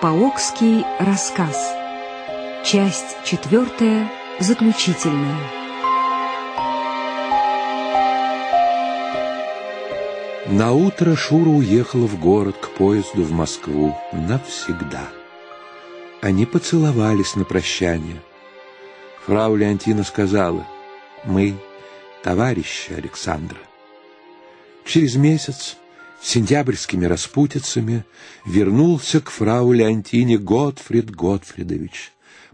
Паокский рассказ. Часть четвертая, заключительная. На утро Шура уехала в город к поезду в Москву навсегда. Они поцеловались на прощание. Фрау Леонтина сказала, «Мы товарищи Александра». Через месяц сентябрьскими распутицами вернулся к фрау Леонтине Готфрид Готфридович.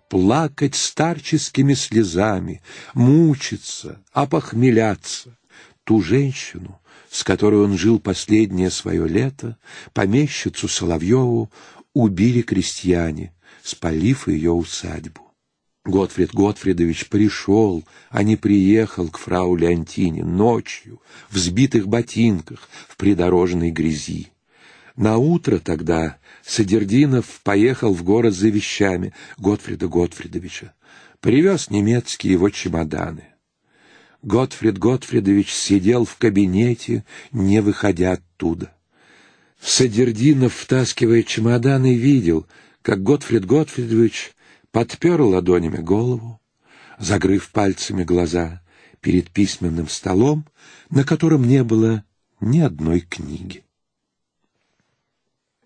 Плакать старческими слезами, мучиться, опохмеляться. Ту женщину, с которой он жил последнее свое лето, помещицу Соловьеву, убили крестьяне, спалив ее усадьбу. Готфрид Готфридович пришел, а не приехал к фрау Леонтине ночью, в сбитых ботинках, в придорожной грязи. На утро тогда Садердинов поехал в город за вещами Готфрида Готфридовича. Привез немецкие его чемоданы. Готфрид Готфридович сидел в кабинете, не выходя оттуда. Садердинов, втаскивая чемоданы, видел, как Готфрид Готфридович подпер ладонями голову, закрыв пальцами глаза перед письменным столом, на котором не было ни одной книги.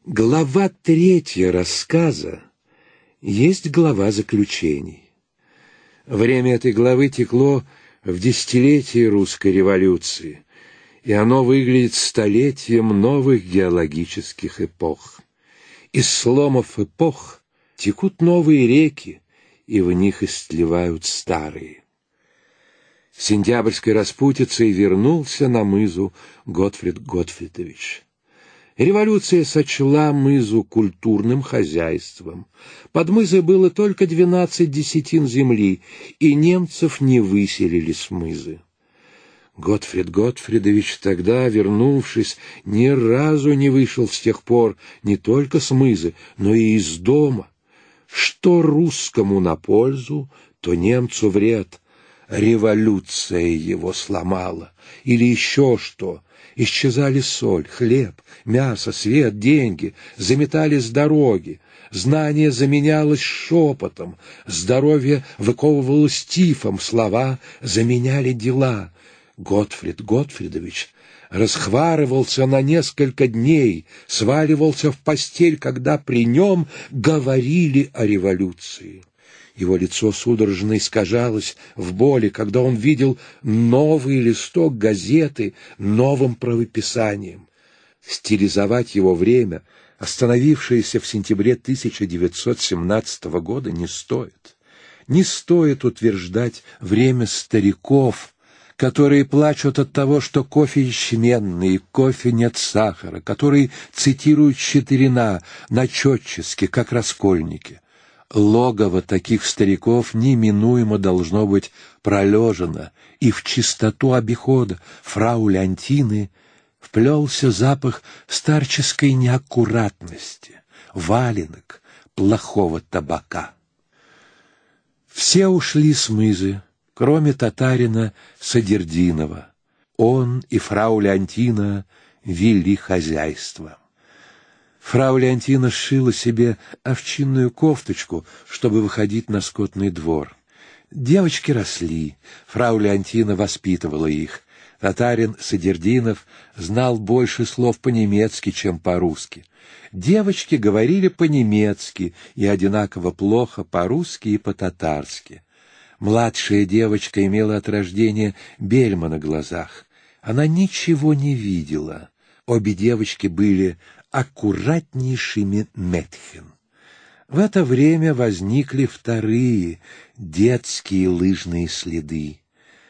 Глава третья рассказа есть глава заключений. Время этой главы текло в десятилетие русской революции, и оно выглядит столетием новых геологических эпох. Из сломов эпох Текут новые реки, и в них истлевают старые. Сентябрьской распутицей вернулся на мызу Готфрид Готфридович. Революция сочла мызу культурным хозяйством. Под мызой было только двенадцать десятин земли, и немцев не выселили с мызы. Готфрид Готфридович тогда, вернувшись, ни разу не вышел с тех пор не только с мызы, но и из дома. Что русскому на пользу, то немцу вред. Революция его сломала. Или еще что. Исчезали соль, хлеб, мясо, свет, деньги, заметались дороги. Знание заменялось шепотом, здоровье выковывалось тифом, слова заменяли дела. Готфрид Готфридович расхварывался на несколько дней, сваливался в постель, когда при нем говорили о революции. Его лицо судорожно искажалось в боли, когда он видел новый листок газеты новым правописанием. Стилизовать его время, остановившееся в сентябре 1917 года, не стоит. Не стоит утверждать время стариков, которые плачут от того, что кофе ячменный, кофе нет сахара, которые цитируют Четырина начетчески, как раскольники. Логово таких стариков неминуемо должно быть пролежено, и в чистоту обихода фрау Леонтины вплелся запах старческой неаккуратности, валенок, плохого табака. Все ушли с мызы, кроме татарина Садердинова. Он и фрау Леонтина вели хозяйство. Фрау Леонтина сшила себе овчинную кофточку, чтобы выходить на скотный двор. Девочки росли, фрау Леонтина воспитывала их. Татарин Садердинов знал больше слов по-немецки, чем по-русски. Девочки говорили по-немецки и одинаково плохо по-русски и по-татарски. Младшая девочка имела от рождения бельма на глазах. Она ничего не видела. Обе девочки были аккуратнейшими Метхен. В это время возникли вторые детские лыжные следы.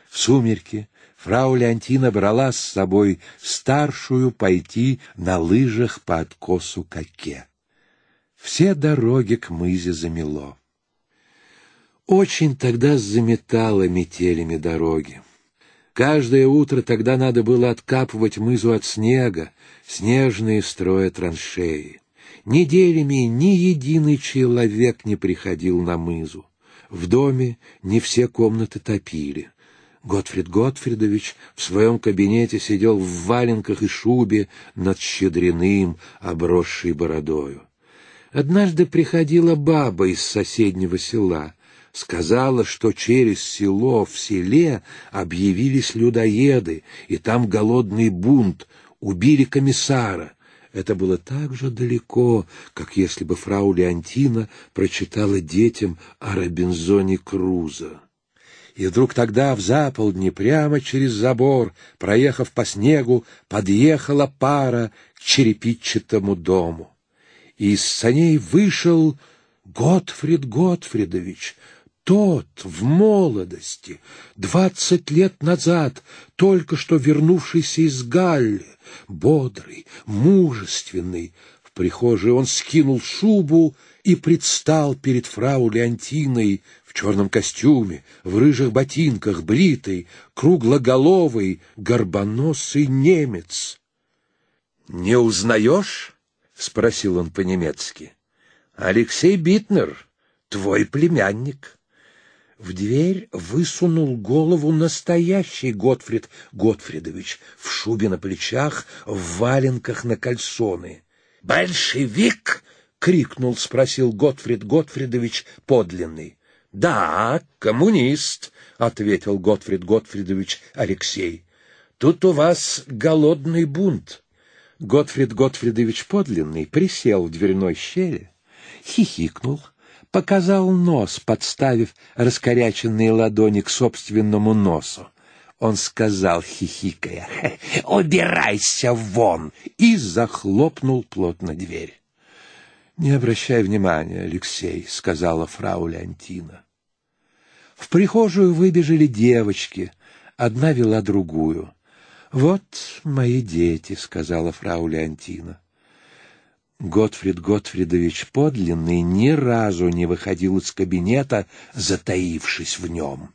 В сумерки фрау Леонтина брала с собой старшую пойти на лыжах по откосу Коке. Все дороги к мызе замело. Очень тогда заметало метелями дороги. Каждое утро тогда надо было откапывать мызу от снега, снежные строя траншеи. Неделями ни единый человек не приходил на мызу. В доме не все комнаты топили. Готфрид Готфридович в своем кабинете сидел в валенках и шубе над щедриным, обросшей бородою. Однажды приходила баба из соседнего села, сказала, что через село в селе объявились людоеды, и там голодный бунт, убили комиссара. Это было так же далеко, как если бы фрау Леонтина прочитала детям о Робинзоне Крузо. И вдруг тогда в заполдне прямо через забор, проехав по снегу, подъехала пара к черепичатому дому. И из саней вышел Готфрид Готфридович, тот в молодости, двадцать лет назад, только что вернувшийся из Галли, бодрый, мужественный. В прихожей он скинул шубу и предстал перед фрау Леонтиной в черном костюме, в рыжих ботинках, бритый, круглоголовый, горбоносый немец. «Не узнаешь?» — спросил он по-немецки. «Алексей Битнер, твой племянник». В дверь высунул голову настоящий Готфрид Готфридович в шубе на плечах, в валенках на кальсоны. «Большевик!» — крикнул, спросил Готфрид Готфридович подлинный. «Да, коммунист», — ответил Готфрид Готфридович Алексей. «Тут у вас голодный бунт». Готфрид Готфридович подлинный присел в дверной щели, хихикнул, показал нос, подставив раскоряченные ладони к собственному носу. Он сказал, хихикая, «Убирайся вон!» и захлопнул плотно дверь. «Не обращай внимания, Алексей», — сказала фрау Леонтина. В прихожую выбежали девочки, одна вела другую. «Вот мои дети», — сказала фрау Леонтина. Готфрид Готфридович подлинный ни разу не выходил из кабинета, затаившись в нем.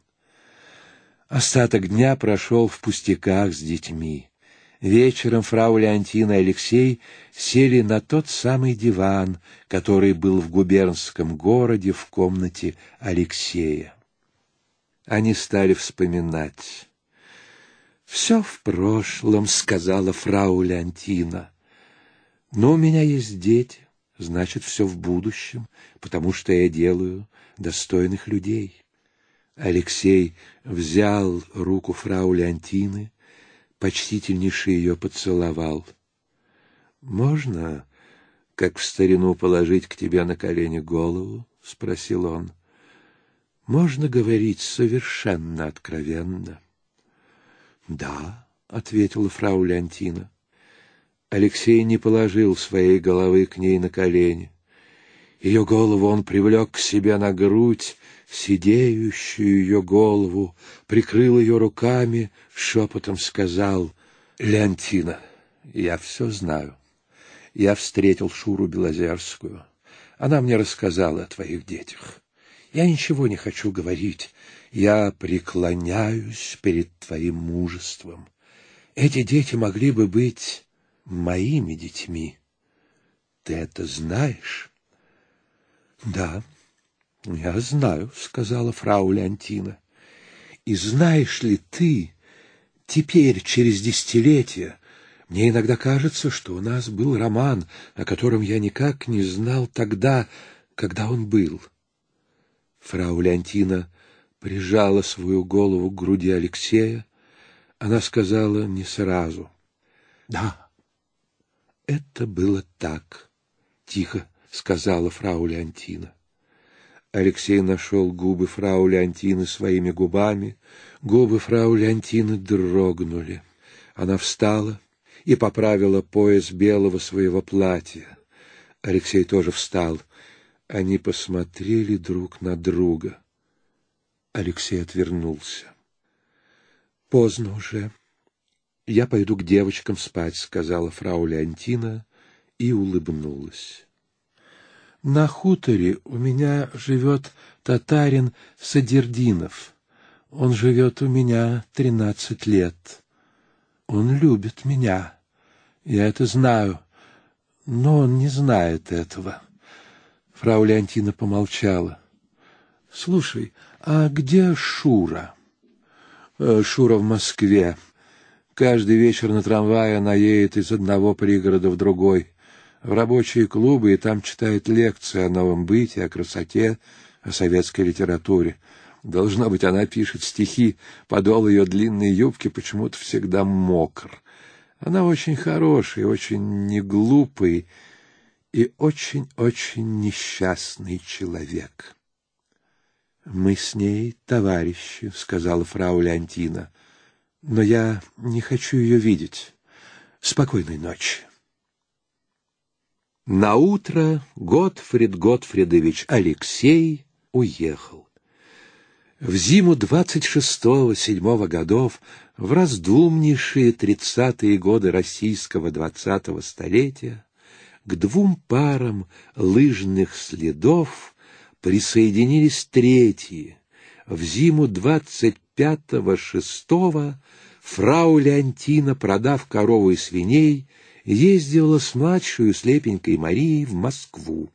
Остаток дня прошел в пустяках с детьми. Вечером фрау Леонтина и Алексей сели на тот самый диван, который был в губернском городе в комнате Алексея. Они стали вспоминать. «Все в прошлом», — сказала фрау Леонтина. Но у меня есть дети, значит, все в будущем, потому что я делаю достойных людей. Алексей взял руку фрау Леонтины, почтительнейше ее поцеловал. «Можно, как в старину, положить к тебе на колени голову?» — спросил он. «Можно говорить совершенно откровенно?» «Да», — ответила фрау Леонтина. Алексей не положил своей головы к ней на колени. Ее голову он привлек к себе на грудь, сидеющую ее голову, прикрыл ее руками, шепотом сказал, «Леонтина, я все знаю. Я встретил Шуру Белозерскую. Она мне рассказала о твоих детях. Я ничего не хочу говорить. Я преклоняюсь перед твоим мужеством. Эти дети могли бы быть моими детьми. Ты это знаешь? — Да, я знаю, — сказала фрау Леонтина. — И знаешь ли ты, теперь, через десятилетия, мне иногда кажется, что у нас был роман, о котором я никак не знал тогда, когда он был. Фрау Леонтина прижала свою голову к груди Алексея. Она сказала не сразу. — Да, это было так, — тихо сказала фрау Леонтина. Алексей нашел губы фрау Леонтины своими губами. Губы фрау Леонтины дрогнули. Она встала и поправила пояс белого своего платья. Алексей тоже встал. Они посмотрели друг на друга. Алексей отвернулся. Поздно уже. «Я пойду к девочкам спать», — сказала фрау Леонтина и улыбнулась. «На хуторе у меня живет татарин Садердинов. Он живет у меня тринадцать лет. Он любит меня. Я это знаю, но он не знает этого». Фрау Леонтина помолчала. «Слушай, а где Шура?» Э, Шура в Москве. Каждый вечер на трамвае она едет из одного пригорода в другой, в рабочие клубы, и там читает лекции о новом быте, о красоте, о советской литературе. Должно быть, она пишет стихи, подол ее длинной юбки почему-то всегда мокр. Она очень хороший, очень неглупый и очень-очень несчастный человек. «Мы с ней товарищи», — сказала фрау Леонтина. «Но я не хочу ее видеть. Спокойной ночи». Наутро Готфрид Готфридович Алексей уехал. В зиму двадцать шестого-седьмого годов, в раздумнейшие тридцатые годы российского двадцатого столетия, к двум парам лыжных следов присоединились третьи. В зиму двадцать пятого шестого фрау Леонтина, продав корову и свиней, ездила с младшей слепенькой Марией в Москву.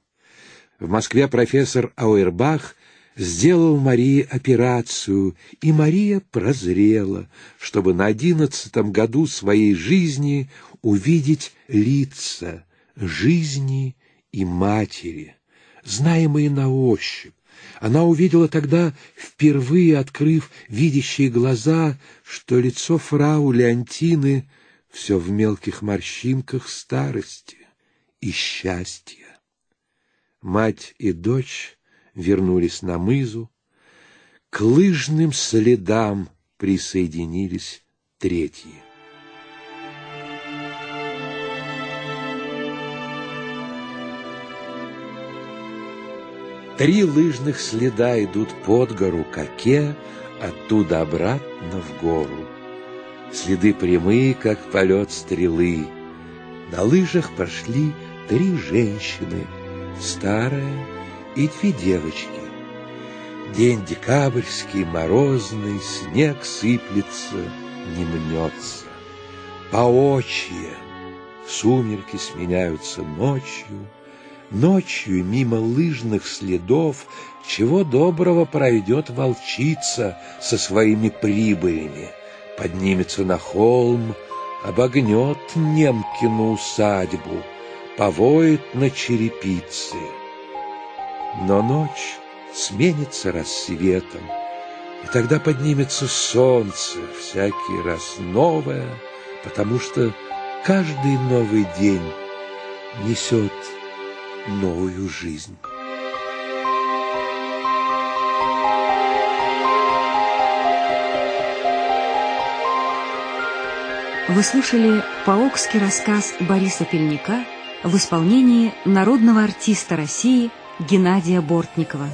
В Москве профессор Ауэрбах сделал Марии операцию, и Мария прозрела, чтобы на одиннадцатом году своей жизни увидеть лица жизни и матери знаемые на ощупь. Она увидела тогда, впервые открыв видящие глаза, что лицо фрау Леонтины все в мелких морщинках старости и счастья. Мать и дочь вернулись на мызу, к лыжным следам присоединились третьи. Три лыжных следа идут под гору Коке, оттуда обратно в гору. Следы прямые, как полет стрелы. На лыжах пошли три женщины, старая и две девочки. День декабрьский, морозный, снег сыплется, не мнется. Поочие сумерки сменяются ночью, Ночью мимо лыжных следов чего доброго пройдет волчица со своими прибылями, поднимется на холм, обогнет Немкину усадьбу, повоет на черепице. Но ночь сменится рассветом, и тогда поднимется солнце, всякий раз новое, потому что каждый новый день несет новую жизнь. Вы слушали паокский рассказ Бориса Пельника в исполнении народного артиста России Геннадия Бортникова.